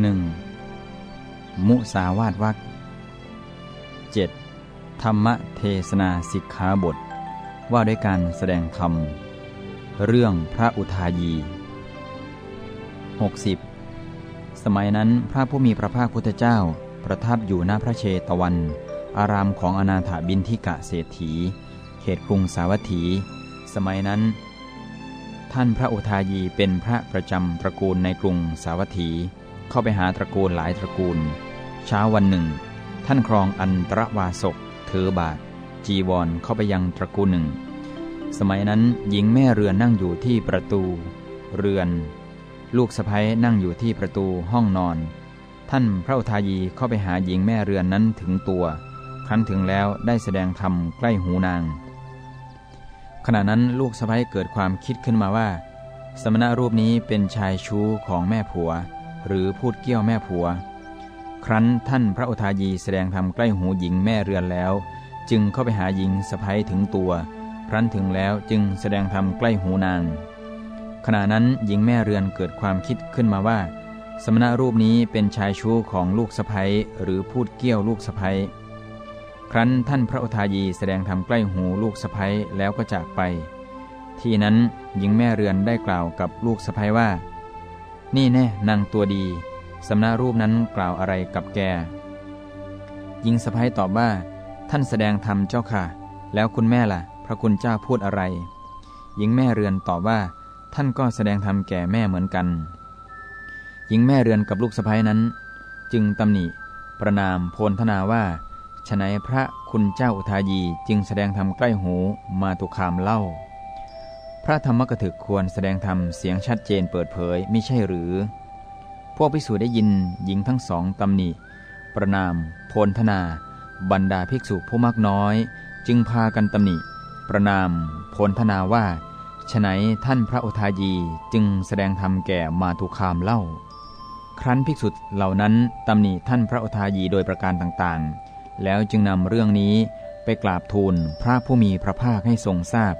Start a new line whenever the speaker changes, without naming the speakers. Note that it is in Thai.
หนึ่งมุสาวาทวักเจ็ดธรรมเทศนาสิกขาบท ว่าด้วยการแสดงธรรม เรื่องพระอุทายี 60. สมัยนั้นพระผู้มีพระภาคพุทธเจ้าประทับอยู่หน้าพระเชตวัน อารามของอนาถาบินทิกะเศรษฐี เขตกรุงสาวัตถี สมัยนั้น ท่านพระอุทายีเป็นพระประจำตระกูลในกรุงสาวัตถี เข้าไปหาตระกูลหลายตระกูล เช้าวันหนึ่ง ท่านครองอันตรวาสกถือบาท จีวรเข้าไปยังตระกูลหนึ่ง สมัยนั้นหญิงแม่เรือนนั่งอยู่ที่ประตู เรือน ลูกสะพ้ยนั่งอยู่ที่ประตูห้องนอน ท่านพระอุทายีเข้าไปหาหญิงแม่เรือนนั้นถึงตัวครั้นถึงแล้วได้แสดงธรรมใกล้หูนาง ขณะนั้นลูกสะพ้ยเกิดความคิดขึ้นมาว่า สมณะรูปนี้เป็นชายชู้ของแม่ผัว หรือพูดเกี้ยวแม่ผัว ครั้นท่านพระอุทายีแสดงธรรมใกล้หูหญิงแม่เรือนแล้ว จึงเข้าไปหาหญิงสะพ้ยถึงตัว ครั้นถึงแล้วจึงแสดงธรรมใกล้หูนาง ขณะนั้นหญิงแม่เรือนเกิดความคิดขึ้นมาว่า สมณะรูปนี้เป็นชายชู้ของลูกสะพ้ยหรือพูดเกี้ยวลูกสะพ้ยครั้นท่านพระอุทายีแสดงธรรมใกล้หูลูกสะพ้ยแล้วก็จากไป ที่นั้นหญิงแม่เรือนได้กล่าวกับลูกสะพ้ยว่า นี่แน่นางตัวดีสมณะรูปนั้นกล่าวอะไรกับแกหญิงสะพ้ยตอบว่า ท่านแสดงธรรมเจ้าค่ะ แล้วคุณแม่ล่ะ พระคุณเจ้าพูดอะไร หญิงแม่เรือนตอบว่า ท่านก็แสดงธรรมแก่แม่เหมือนกัน หญิงแม่เรือนกับลูกสะพ้ยนั้น จึงตำหนิ ประนามโพลธนาว่าฉนัยพระคุณเจ้าอุทายีจึงแสดงธรรมใกล้หูมาตุคามเล่า พระธรรมกถึกควรแสดงธรรมเสียงชัดเจนเปิดเผยไม่ใช่หรือ พวกพิสูจน์ได้ยินหญิงทั้งสองตำหนิ ประนาม โพลธนา บรรดาภิกษุผู้มากน้อย จึงพากันตำหนิ ประนาม โพลธนาว่าฉนัยท่านพระอุทายีจึงแสดงธรรมแก่มาตุคามเล่า ครั้นภิกษุเหล่านั้นตำหนิท่านพระอุทายีโดยประการต่างๆ แล้วจึงนำเรื่องนี้ไปกราบทูลพระผู้มีพระภาคให้ทรงทราบ